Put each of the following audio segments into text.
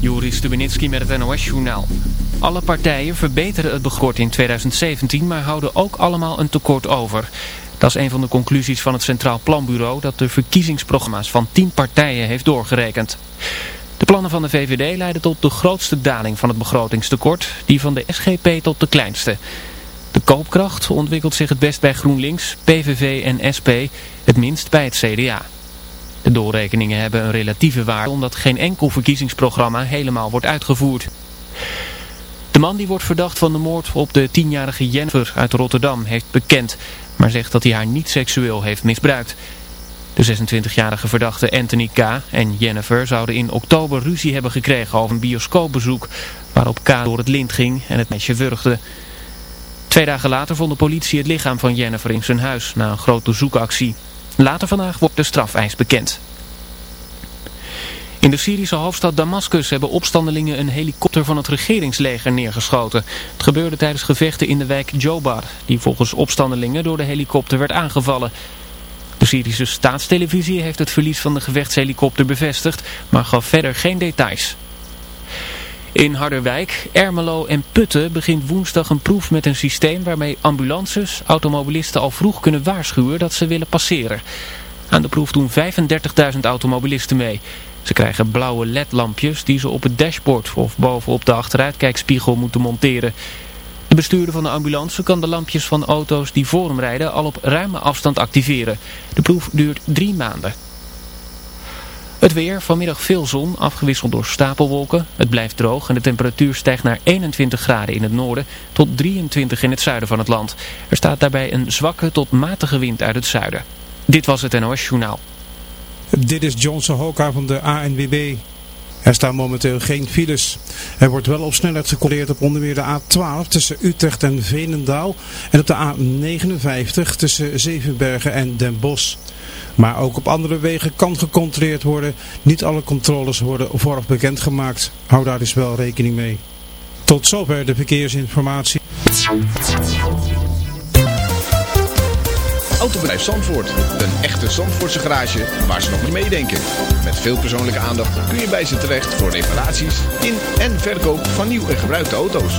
Joris Stubenitski met het NOS-journaal. Alle partijen verbeteren het begroting in 2017, maar houden ook allemaal een tekort over. Dat is een van de conclusies van het Centraal Planbureau dat de verkiezingsprogramma's van 10 partijen heeft doorgerekend. De plannen van de VVD leiden tot de grootste daling van het begrotingstekort, die van de SGP tot de kleinste. De koopkracht ontwikkelt zich het best bij GroenLinks, PVV en SP, het minst bij het CDA. De doorrekeningen hebben een relatieve waarde omdat geen enkel verkiezingsprogramma helemaal wordt uitgevoerd. De man die wordt verdacht van de moord op de tienjarige Jennifer uit Rotterdam heeft bekend, maar zegt dat hij haar niet seksueel heeft misbruikt. De 26-jarige verdachte Anthony K. en Jennifer zouden in oktober ruzie hebben gekregen over een bioscoopbezoek waarop K. door het lint ging en het meisje wurgde. Twee dagen later vond de politie het lichaam van Jennifer in zijn huis na een grote zoekactie. Later vandaag wordt de strafeis bekend. In de Syrische hoofdstad Damascus hebben opstandelingen een helikopter van het regeringsleger neergeschoten. Het gebeurde tijdens gevechten in de wijk Jobar, die volgens opstandelingen door de helikopter werd aangevallen. De Syrische staatstelevisie heeft het verlies van de gevechtshelikopter bevestigd, maar gaf verder geen details. In Harderwijk, Ermelo en Putten begint woensdag een proef met een systeem waarmee ambulances automobilisten al vroeg kunnen waarschuwen dat ze willen passeren. Aan de proef doen 35.000 automobilisten mee. Ze krijgen blauwe ledlampjes die ze op het dashboard of bovenop de achteruitkijkspiegel moeten monteren. De bestuurder van de ambulance kan de lampjes van auto's die voor hem rijden al op ruime afstand activeren. De proef duurt drie maanden. Het weer, vanmiddag veel zon, afgewisseld door stapelwolken. Het blijft droog en de temperatuur stijgt naar 21 graden in het noorden tot 23 in het zuiden van het land. Er staat daarbij een zwakke tot matige wind uit het zuiden. Dit was het NOS Journaal. Dit is Johnson Hoka van de ANWB. Er staan momenteel geen files. Er wordt wel op snelheid gecorrigeerd op onder meer de A12 tussen Utrecht en Veenendaal en op de A59 tussen Zevenbergen en Den Bosch. Maar ook op andere wegen kan gecontroleerd worden. Niet alle controles worden vooraf bekendgemaakt. Hou daar dus wel rekening mee. Tot zover de verkeersinformatie. Autobedrijf Zandvoort. Een echte Zandvoortse garage waar ze nog niet meedenken. Met veel persoonlijke aandacht kun je bij ze terecht voor reparaties in en verkoop van nieuw en gebruikte auto's.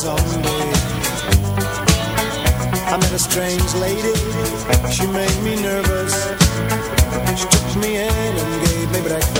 zombies I met a strange lady. She made me nervous. She took me in and gave me breakfast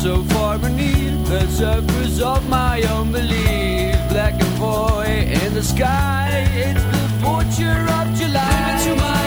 so far beneath the surface of my own belief. Black and void in the sky, it's the torture of July.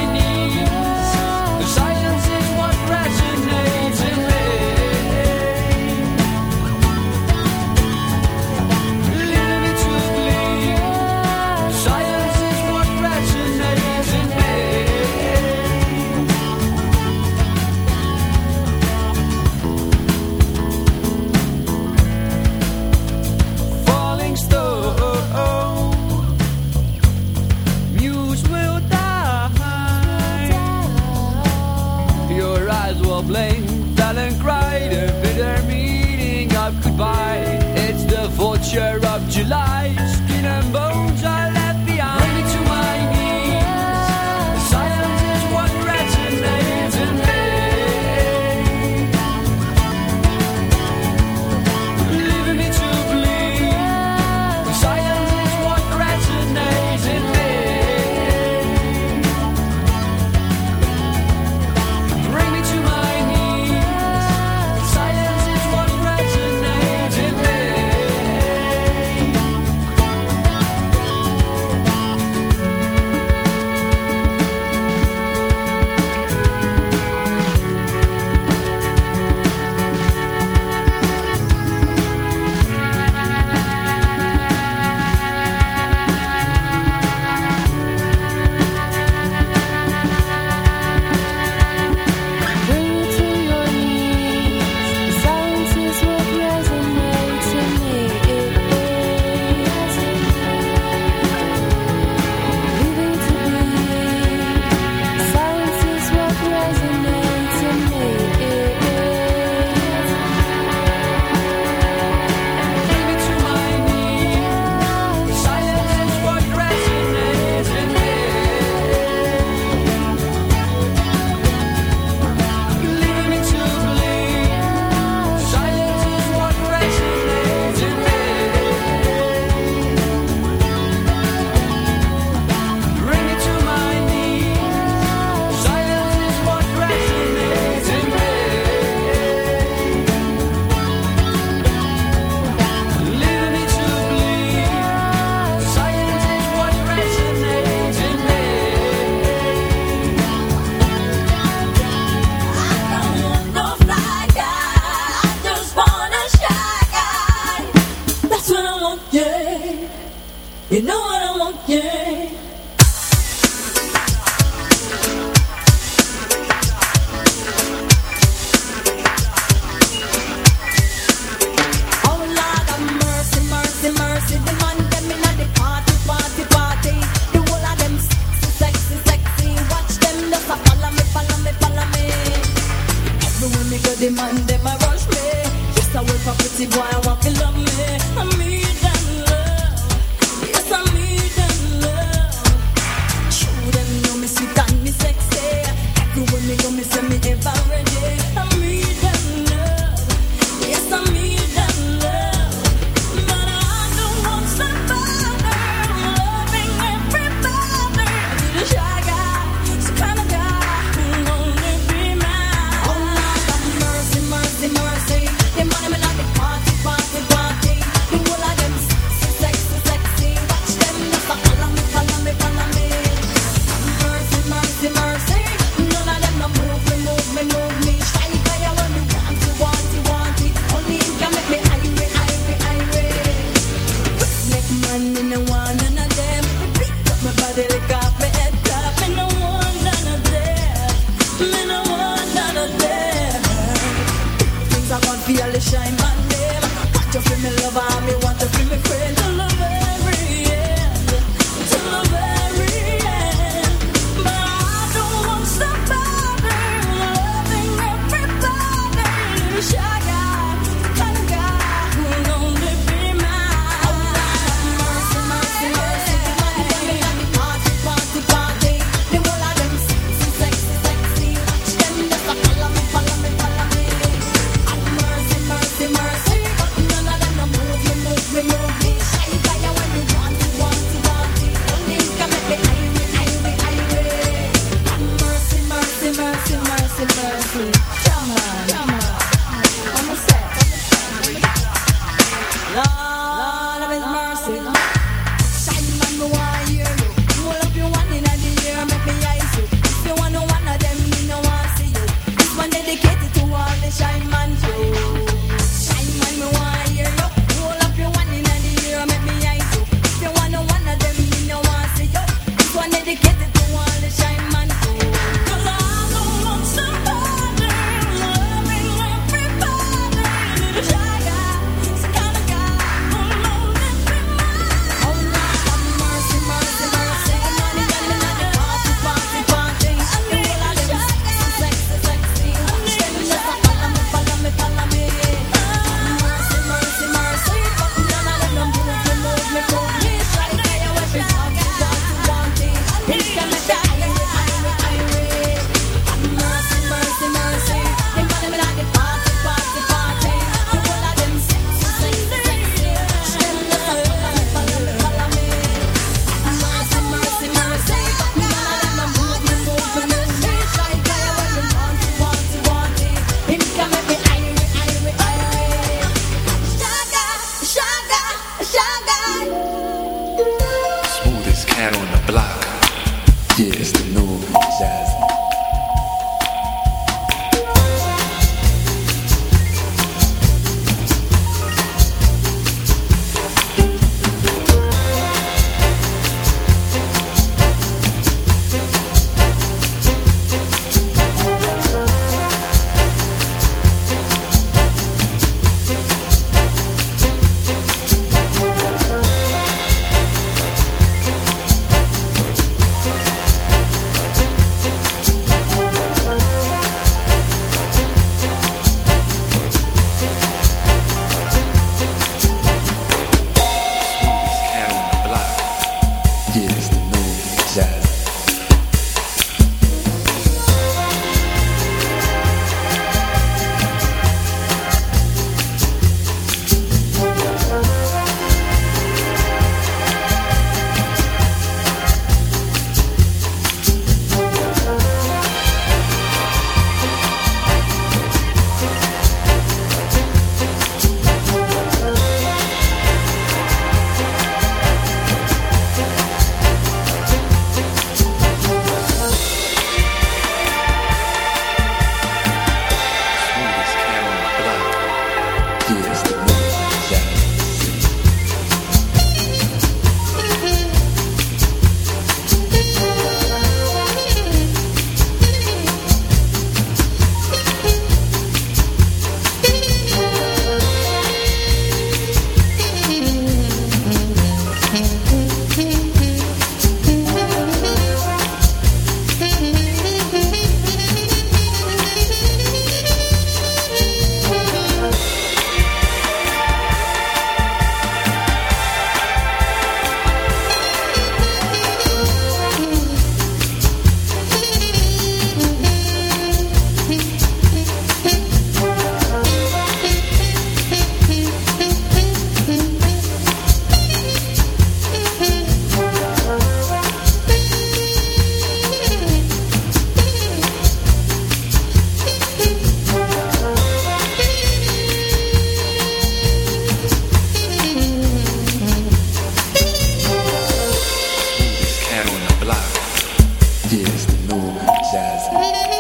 Hey, hey, hey.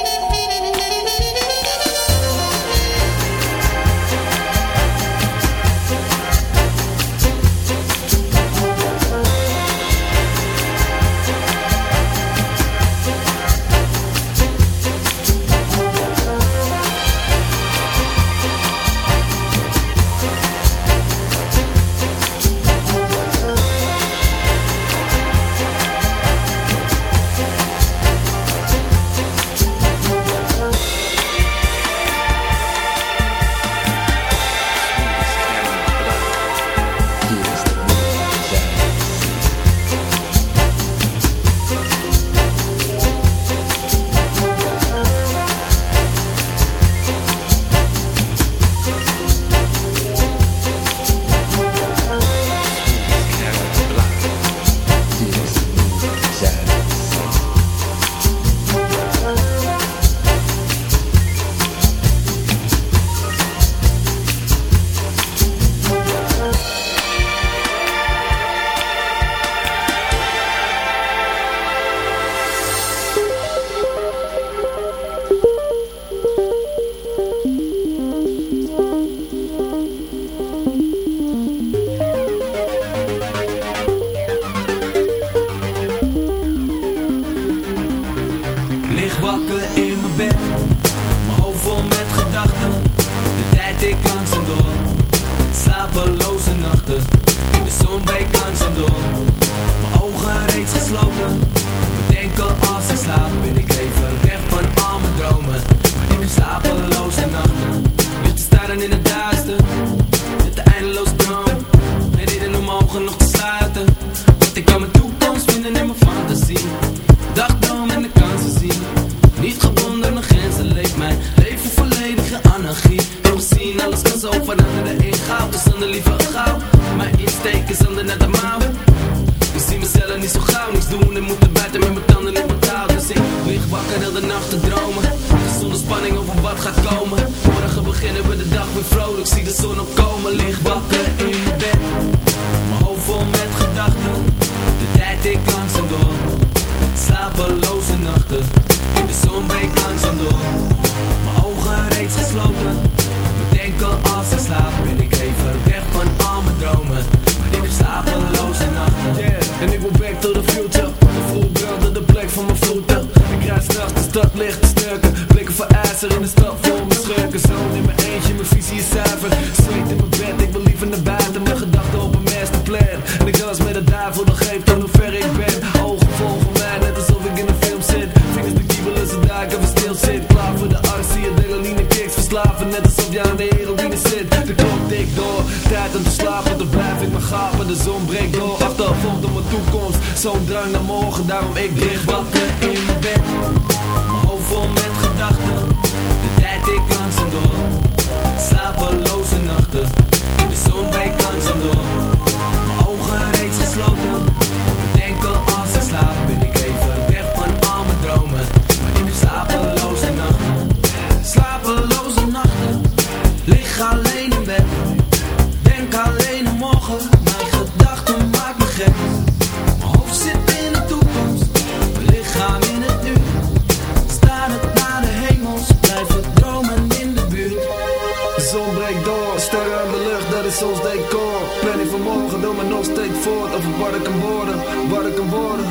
is ons decor. Planning van morgen doe me nog steeds voort. Over wat ik kan worden, wat ik kan worden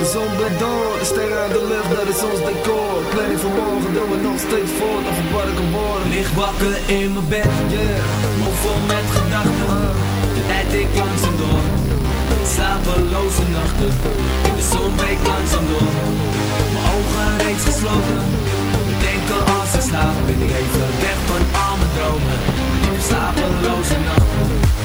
De zon breekt door, de sterren aan de lucht Dat is ons decor. Planning van morgen doe me nog steeds voort. Over wat ik kan worden Licht wakker in mijn bed, yeah. Vol met gedachten. De tijd ik langzaam door. Slapeloze nachten. De zon breekt langzaam door. Mijn ogen reeds gesloten. Denken als ik slaap Ben ik even weg van you Stop losing up.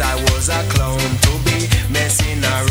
I was a clown to be messing around.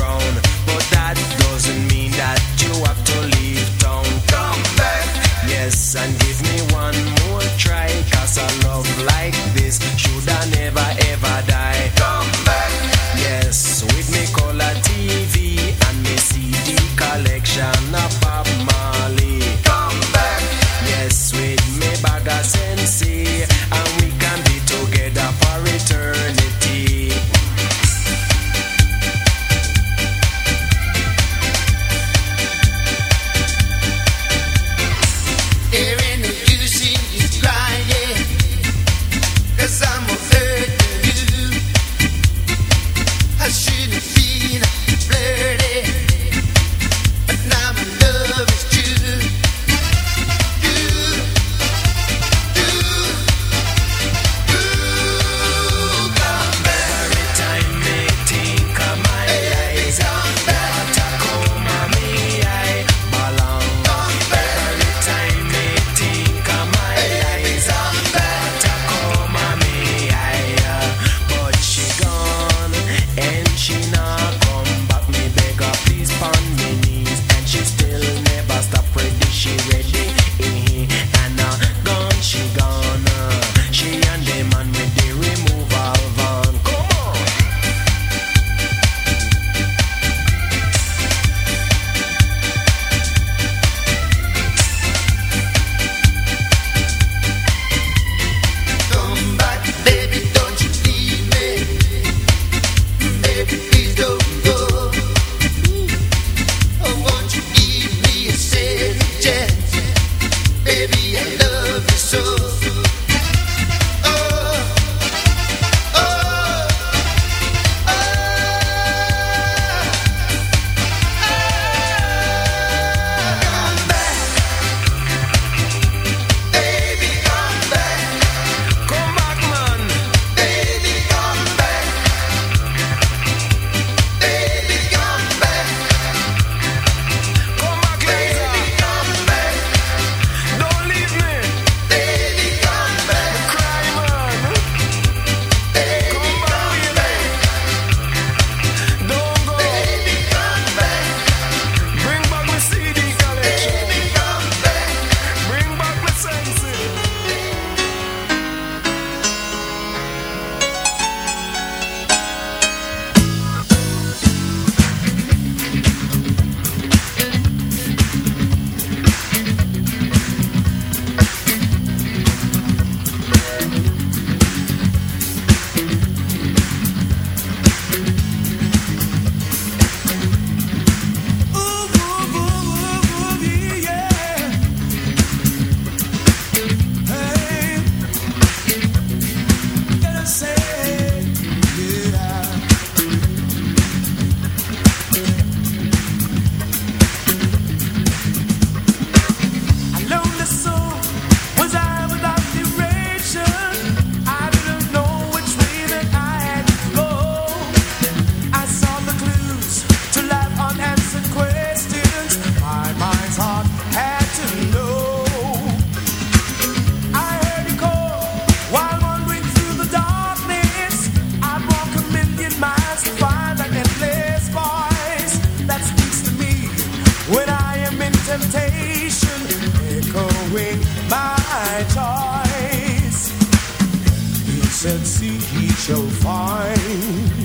Said, "See, he shall find."